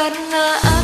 pernah